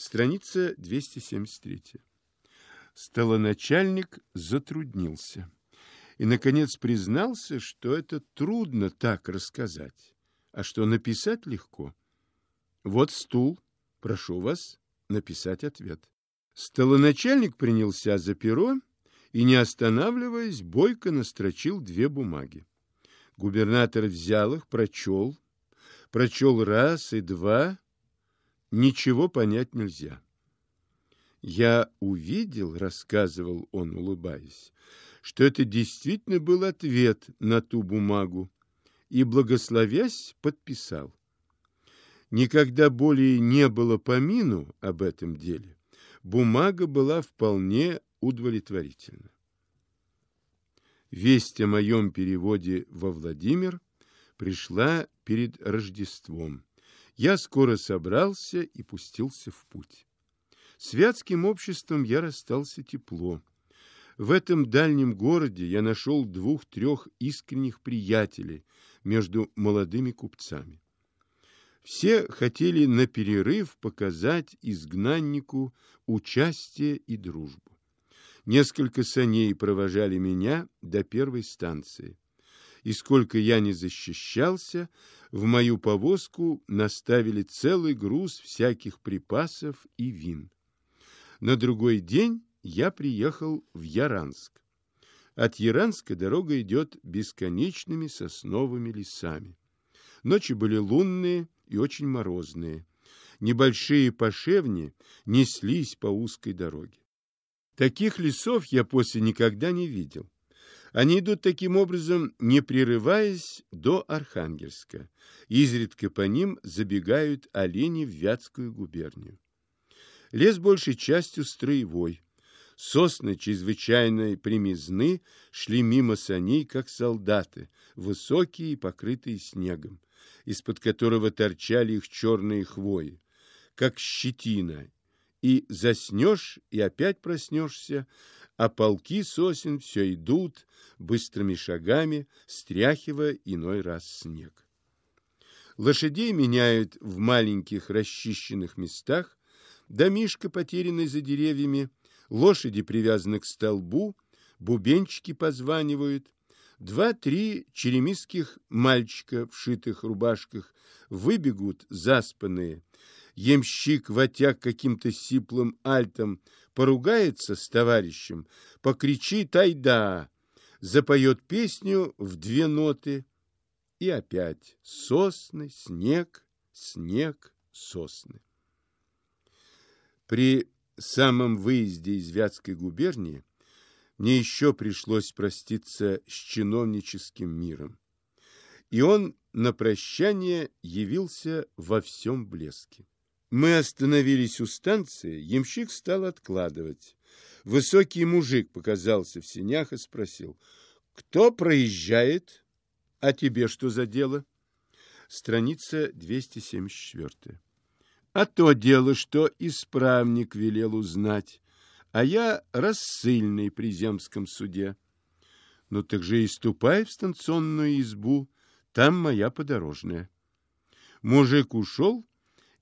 Страница 273. Столоначальник затруднился и, наконец, признался, что это трудно так рассказать, а что написать легко. Вот стул, прошу вас написать ответ. Столоначальник принялся за перо и, не останавливаясь, бойко настрочил две бумаги. Губернатор взял их, прочел, прочел раз и два, ничего понять нельзя. Я увидел, рассказывал он, улыбаясь, что это действительно был ответ на ту бумагу, и, благословясь, подписал. Никогда более не было помину об этом деле. Бумага была вполне удовлетворительна. Весть о моем переводе во Владимир пришла перед Рождеством. Я скоро собрался и пустился в путь. С Вятским обществом я расстался тепло. В этом дальнем городе я нашел двух-трех искренних приятелей между молодыми купцами. Все хотели на перерыв показать изгнаннику участие и дружбу. Несколько саней провожали меня до первой станции. И сколько я не защищался, в мою повозку наставили целый груз всяких припасов и вин. На другой день я приехал в Яранск. От Яранска дорога идет бесконечными сосновыми лесами. Ночи были лунные и очень морозные. Небольшие пошевни неслись по узкой дороге. Таких лесов я после никогда не видел. Они идут таким образом, не прерываясь, до Архангельска. Изредка по ним забегают олени в Вятскую губернию. Лес большей частью строевой. Сосны чрезвычайно примизны, шли мимо саней, как солдаты, высокие и покрытые снегом, из-под которого торчали их черные хвои, как щетина, и заснешь, и опять проснешься, а полки сосен все идут быстрыми шагами, стряхивая иной раз снег. Лошадей меняют в маленьких расчищенных местах, домишко, потерянный за деревьями, лошади привязаны к столбу, бубенчики позванивают, два-три черемисских мальчика в шитых рубашках выбегут заспанные, Емщик, вотяг каким-то сиплым альтом, поругается с товарищем, покричит «Айда!», запоет песню в две ноты, и опять сосны, снег, снег, сосны. При самом выезде из Вятской губернии мне еще пришлось проститься с чиновническим миром. И он на прощание явился во всем блеске. Мы остановились у станции, ямщик стал откладывать. Высокий мужик показался в сенях и спросил, «Кто проезжает? А тебе что за дело?» Страница 274. «А то дело, что исправник велел узнать, а я рассыльный при земском суде. Ну так же и ступай в станционную избу, там моя подорожная». Мужик ушел,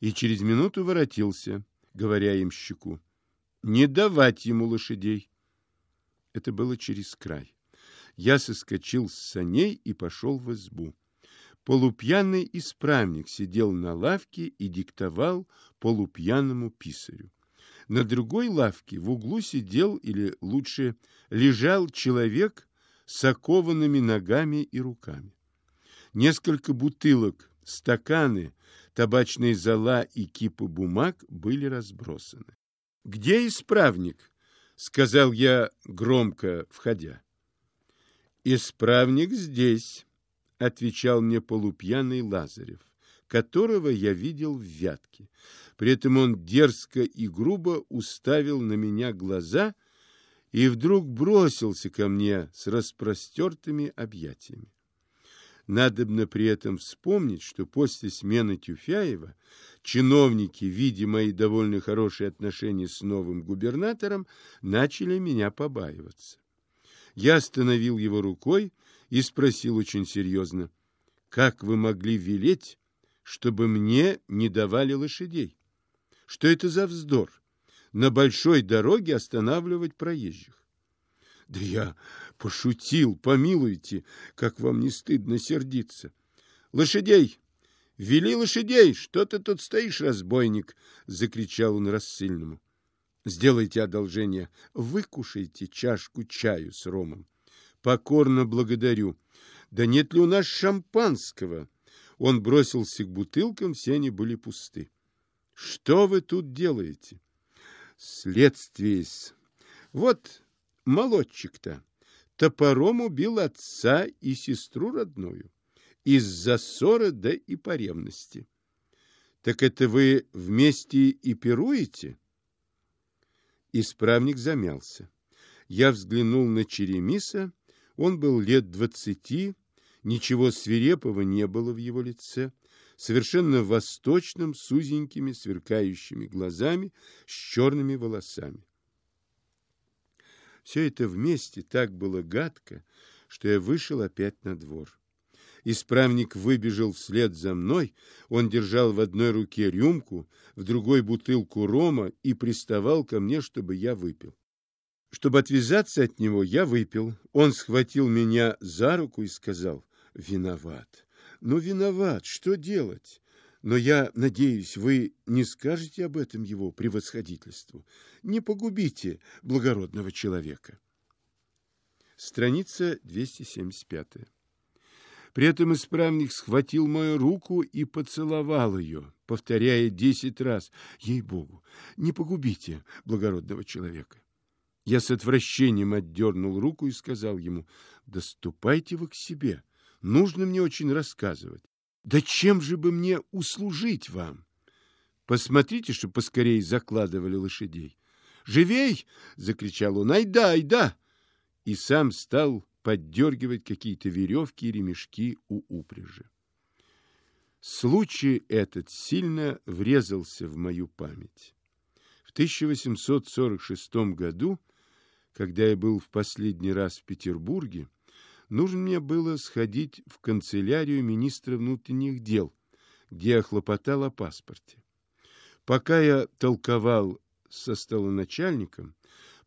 и через минуту воротился, говоря имщику, не давать ему лошадей. Это было через край. Я соскочил с саней и пошел в избу. Полупьяный исправник сидел на лавке и диктовал полупьяному писарю. На другой лавке в углу сидел, или лучше лежал человек с окованными ногами и руками. Несколько бутылок, стаканы, табачные зола и кипы бумаг были разбросаны. «Где исправник?» — сказал я громко, входя. «Исправник здесь», — отвечал мне полупьяный Лазарев, которого я видел в Вятке. При этом он дерзко и грубо уставил на меня глаза и вдруг бросился ко мне с распростертыми объятиями. Надобно при этом вспомнить, что после смены Тюфяева чиновники, видя мои довольно хорошие отношения с новым губернатором, начали меня побаиваться. Я остановил его рукой и спросил очень серьезно, «Как вы могли велеть, чтобы мне не давали лошадей? Что это за вздор? На большой дороге останавливать проезжих. Да я пошутил, помилуйте, как вам не стыдно сердиться. Лошадей! Вели лошадей! Что ты тут стоишь, разбойник? Закричал он рассыльному. Сделайте одолжение, выкушайте чашку чаю с ромом. Покорно благодарю. Да нет ли у нас шампанского? Он бросился к бутылкам, все они были пусты. Что вы тут делаете? Следствие. Вот молодчик-то топором убил отца и сестру родную. Из-за ссоры да и по ревности. Так это вы вместе и пируете? Исправник замялся. Я взглянул на Черемиса. Он был лет двадцати, ничего свирепого не было в его лице совершенно восточным, с узенькими, сверкающими глазами, с черными волосами. Все это вместе так было гадко, что я вышел опять на двор. Исправник выбежал вслед за мной, он держал в одной руке рюмку, в другой бутылку рома и приставал ко мне, чтобы я выпил. Чтобы отвязаться от него, я выпил. Он схватил меня за руку и сказал, «Виноват». Ну, виноват, что делать? Но я надеюсь, вы не скажете об этом его превосходительству. Не погубите благородного человека. Страница 275. При этом исправник схватил мою руку и поцеловал ее, повторяя десять раз, «Ей-богу, не погубите благородного человека». Я с отвращением отдернул руку и сказал ему, «Да ступайте вы к себе». Нужно мне очень рассказывать. Да чем же бы мне услужить вам? Посмотрите, что поскорее закладывали лошадей. «Живей!» — закричал он. «Айда, айда!» И сам стал поддергивать какие-то веревки и ремешки у упряжи. Случай этот сильно врезался в мою память. В 1846 году, когда я был в последний раз в Петербурге, нужно мне было сходить в канцелярию министра внутренних дел, где я хлопотал о паспорте. Пока я толковал со столоначальником,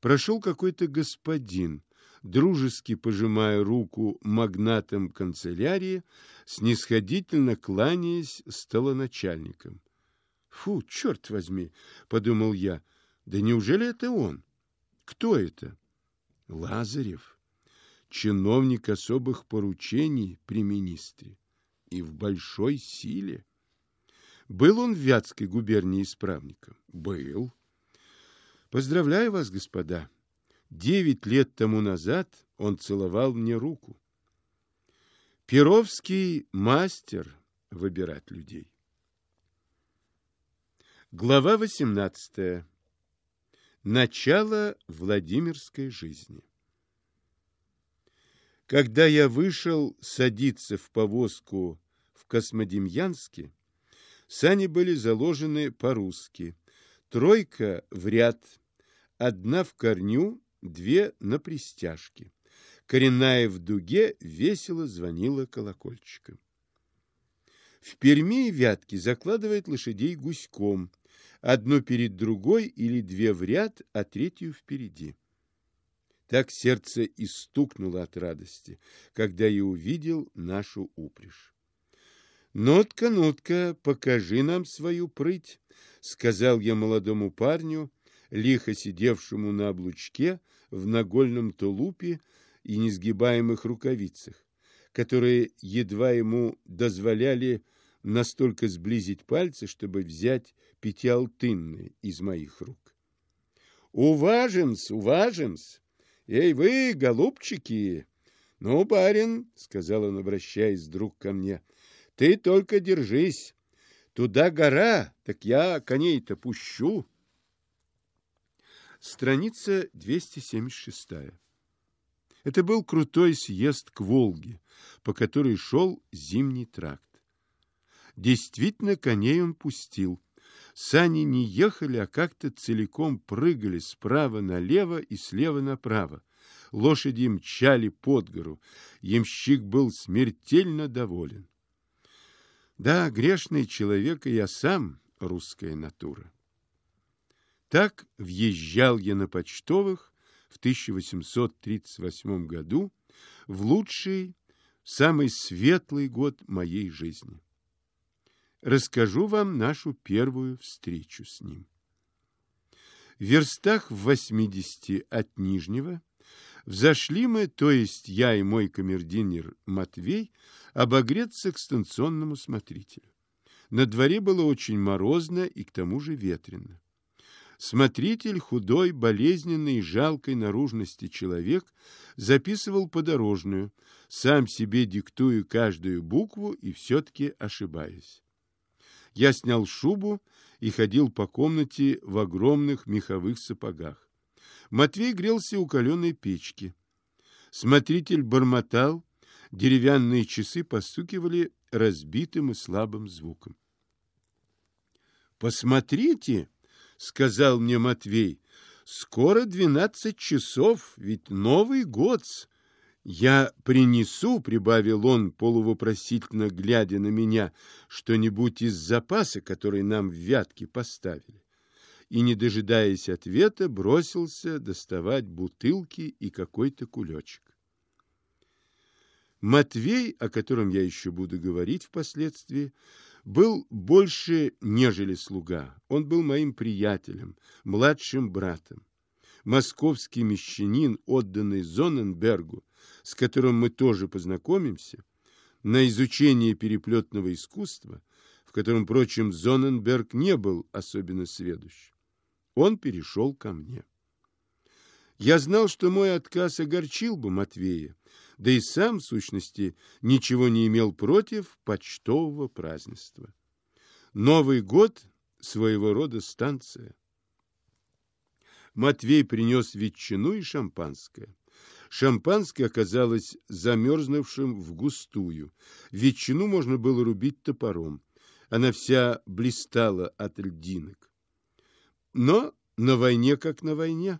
прошел какой-то господин, дружески пожимая руку магнатам канцелярии, снисходительно кланяясь столоначальникам. «Фу, черт возьми!» — подумал я. «Да неужели это он? Кто это?» «Лазарев» чиновник особых поручений при министре и в большой силе. Был он в Вятской губернии исправником? Был. Поздравляю вас, господа. Девять лет тому назад он целовал мне руку. Перовский мастер выбирать людей. Глава 18. Начало Владимирской жизни. Когда я вышел садиться в повозку в Космодемьянске, сани были заложены по-русски. Тройка в ряд, одна в корню, две на пристяжке. Коренная в дуге весело звонила колокольчиком. В Перми и Вятке закладывает лошадей гуськом, одну перед другой или две в ряд, а третью впереди. Так сердце и стукнуло от радости, когда я увидел нашу упряжь. «Нотка, нотка, покажи нам свою прыть», — сказал я молодому парню, лихо сидевшему на облучке в нагольном тулупе и несгибаемых рукавицах, которые едва ему дозволяли настолько сблизить пальцы, чтобы взять пятиалтынные из моих рук. «Уважимс, уважимс!» «Эй вы, голубчики!» «Ну, барин», — сказал он, обращаясь вдруг ко мне, — «ты только держись. Туда гора, так я коней-то пущу». Страница 276. Это был крутой съезд к Волге, по которой шел зимний тракт. Действительно, коней он пустил. Сани не ехали, а как-то целиком прыгали справа налево и слева направо. Лошади мчали под гору. Ямщик был смертельно доволен. Да, грешный человек и я сам русская натура. Так въезжал я на почтовых в 1838 году в лучший, самый светлый год моей жизни. Расскажу вам нашу первую встречу с ним. В верстах в 80 от Нижнего взошли мы, то есть я и мой камердинер Матвей, обогреться к станционному смотрителю. На дворе было очень морозно и к тому же ветрено. Смотритель, худой, болезненный и жалкой наружности человек, записывал подорожную, сам себе диктуя каждую букву и все-таки ошибаясь. Я снял шубу и ходил по комнате в огромных меховых сапогах. Матвей грелся у каленой печки. Смотритель бормотал, деревянные часы постукивали разбитым и слабым звуком. «Посмотрите!» сказал мне Матвей. Скоро двенадцать часов, ведь Новый год. Я принесу, прибавил он, полувопросительно глядя на меня, что-нибудь из запаса, который нам в вятке поставили. И, не дожидаясь ответа, бросился доставать бутылки и какой-то кулечек. Матвей, о котором я еще буду говорить впоследствии, был больше, нежели слуга. Он был моим приятелем, младшим братом. Московский мещанин, отданный Зоненбергу, с которым мы тоже познакомимся, на изучение переплетного искусства, в котором, впрочем, Зоненберг не был особенно сведущ. Он перешел ко мне. Я знал, что мой отказ огорчил бы Матвея, да и сам, в сущности, ничего не имел против почтового празднества. Новый год – своего рода станция. Матвей принес ветчину и шампанское. Шампанское оказалось замерзнувшим в густую. Ветчину можно было рубить топором. Она вся блистала от льдинок. Но на войне как на войне.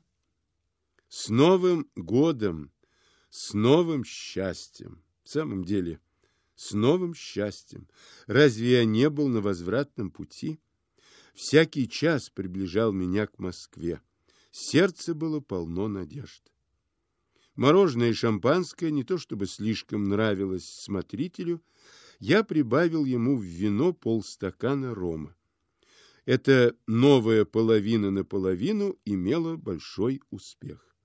С Новым годом с новым счастьем. В самом деле, с новым счастьем. Разве я не был на возвратном пути? Всякий час приближал меня к Москве. Сердце было полно надежд. Мороженое и шампанское не то чтобы слишком нравилось смотрителю, я прибавил ему в вино полстакана рома. Эта новая половина на половину имела большой успех.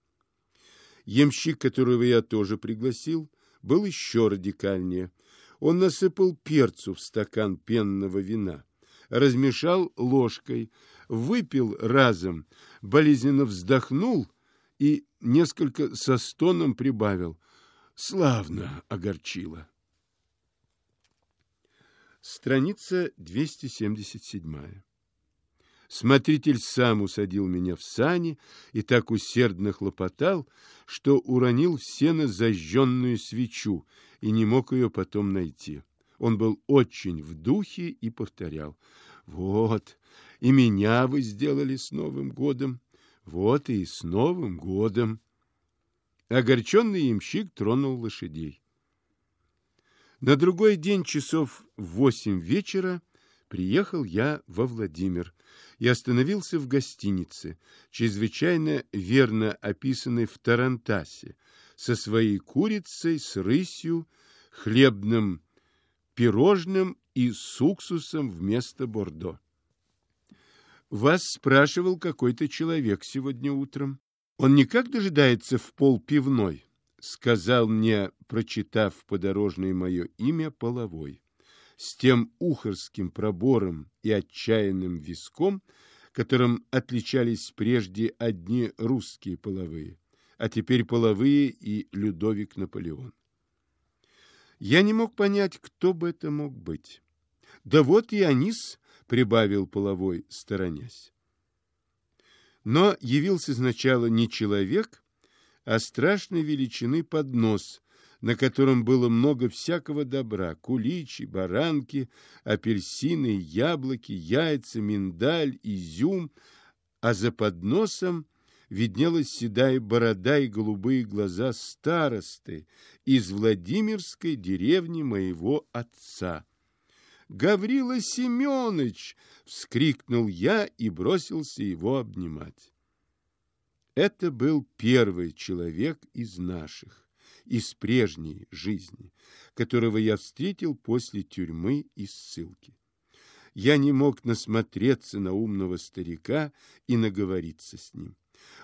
Ямщик, которого я тоже пригласил, был еще радикальнее. Он насыпал перцу в стакан пенного вина, размешал ложкой, выпил разом, болезненно вздохнул и несколько со стоном прибавил. Славно огорчило. Страница 277. Смотритель сам усадил меня в сани и так усердно хлопотал, что уронил в сено зажженную свечу и не мог ее потом найти. Он был очень в духе и повторял. «Вот, и меня вы сделали с Новым годом, вот и с Новым годом». Огорченный ямщик тронул лошадей. На другой день часов в восемь вечера приехал я во Владимир и остановился в гостинице, чрезвычайно верно описанной в Тарантасе, со своей курицей, с рысью, хлебным пирожным и с уксусом вместо бордо. Вас спрашивал какой-то человек сегодня утром. Он никак дожидается в пол пивной, сказал мне, прочитав подорожное мое имя, половой с тем ухорским пробором и отчаянным виском, которым отличались прежде одни русские половые, а теперь половые и Людовик Наполеон. Я не мог понять, кто бы это мог быть. Да вот и Анис, прибавил половой, сторонясь. Но явился сначала не человек, а страшной величины поднос на котором было много всякого добра – куличи, баранки, апельсины, яблоки, яйца, миндаль, изюм, а за подносом виднелась седая борода и голубые глаза старосты из Владимирской деревни моего отца. Гаврила Семенович!» — вскрикнул я и бросился его обнимать. Это был первый человек из наших, из прежней жизни, которого я встретил после тюрьмы и ссылки. Я не мог насмотреться на умного старика и наговориться с ним.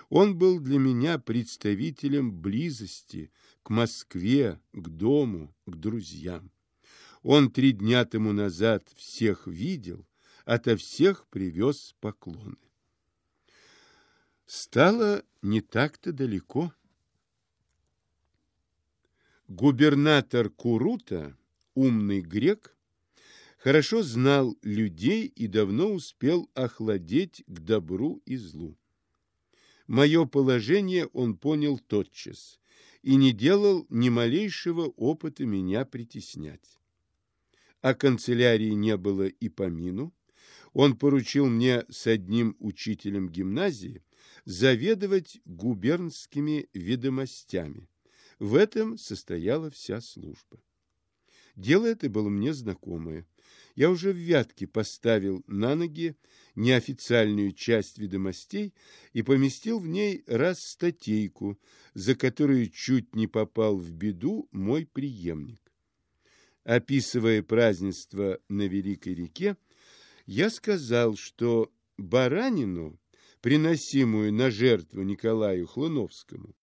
Он был для меня представителем близости к Москве, к дому, к друзьям. Он три дня тому назад всех видел, ото всех привез поклоны. Стало не так-то далеко. Губернатор Курута, умный грек, хорошо знал людей и давно успел охладеть к добру и злу. Мое положение он понял тотчас и не делал ни малейшего опыта меня притеснять. О канцелярии не было и помину. Он поручил мне с одним учителем гимназии заведовать губернскими ведомостями. В этом состояла вся служба. Дело это было мне знакомое. Я уже в Вятке поставил на ноги неофициальную часть ведомостей и поместил в ней раз статейку, за которую чуть не попал в беду мой преемник. Описывая празднество на Великой реке, я сказал, что баранину приносимую на жертву Николаю Хлыновскому,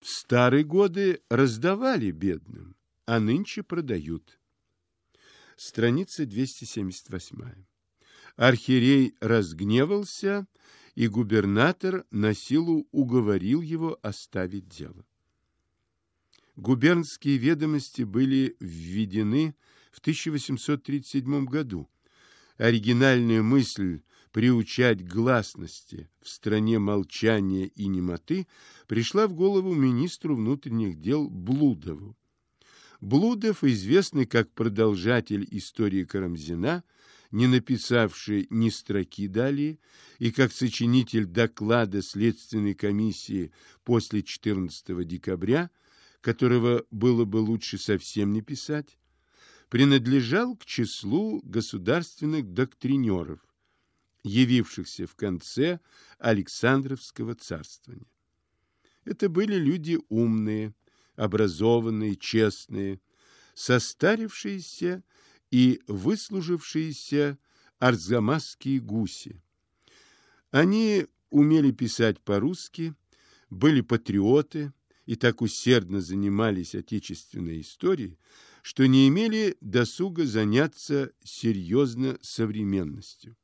в старые годы раздавали бедным, а нынче продают. Страница 278. Архиерей разгневался, и губернатор на силу уговорил его оставить дело. Губернские ведомости были введены в 1837 году. Оригинальная мысль приучать гласности в стране молчания и немоты пришла в голову министру внутренних дел Блудову. Блудов, известный как продолжатель истории Карамзина, не написавший ни строки далее, и как сочинитель доклада Следственной комиссии после 14 декабря, которого было бы лучше совсем не писать, принадлежал к числу государственных доктринеров, явившихся в конце Александровского царствования. Это были люди умные, образованные, честные, состарившиеся и выслужившиеся арзамасские гуси. Они умели писать по-русски, были патриоты и так усердно занимались отечественной историей, что не имели досуга заняться серьезно современностью.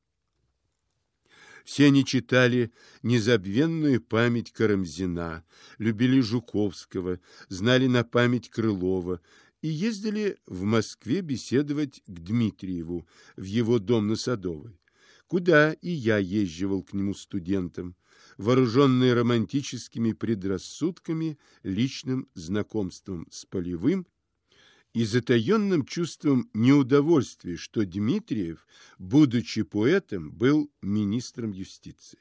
Все они читали незабвенную память Карамзина, любили Жуковского, знали на память Крылова и ездили в Москве беседовать к Дмитриеву в его дом на Садовой, куда и я езживал к нему студентом, вооруженный романтическими предрассудками, личным знакомством с Полевым и затаенным чувством неудовольствия, что Дмитриев, будучи поэтом, был министром юстиции.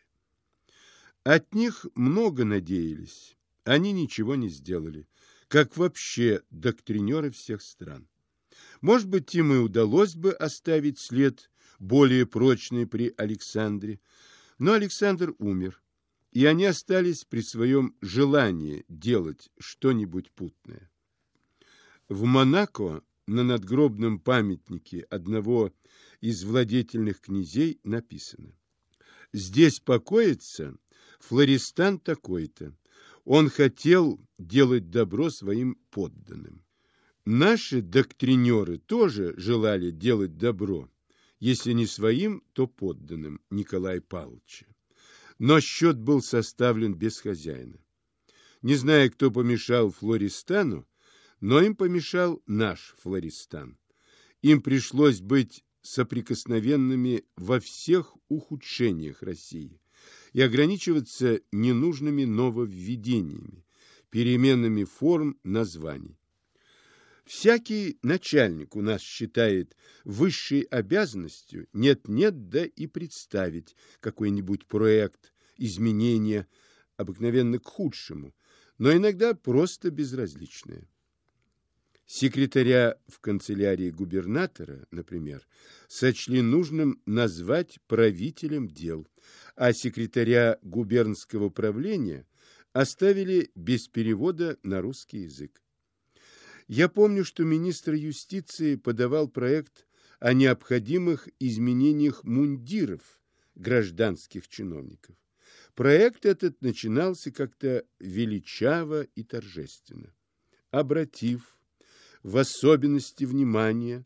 От них много надеялись, они ничего не сделали, как вообще доктринеры всех стран. Может быть, им и удалось бы оставить след более прочный при Александре, но Александр умер, и они остались при своем желании делать что-нибудь путное. В Монако на надгробном памятнике одного из владетельных князей написано «Здесь покоится Флористан такой-то. Он хотел делать добро своим подданным». Наши доктринеры тоже желали делать добро, если не своим, то подданным Николая Павловича. Но счет был составлен без хозяина. Не зная, кто помешал Флористану, но им помешал наш Флористан. Им пришлось быть соприкосновенными во всех ухудшениях России и ограничиваться ненужными нововведениями, переменами форм названий. Всякий начальник у нас считает высшей обязанностью нет-нет, да и представить какой-нибудь проект, изменения, обыкновенно к худшему, но иногда просто безразличное. Секретаря в канцелярии губернатора, например, сочли нужным назвать правителем дел, а секретаря губернского правления оставили без перевода на русский язык. Я помню, что министр юстиции подавал проект о необходимых изменениях мундиров гражданских чиновников. Проект этот начинался как-то величаво и торжественно. Обратив в особенности внимание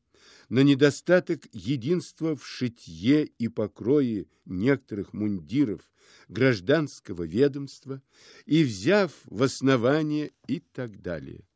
на недостаток единства в шитье и покрое некоторых мундиров гражданского ведомства и взяв в основание и так далее.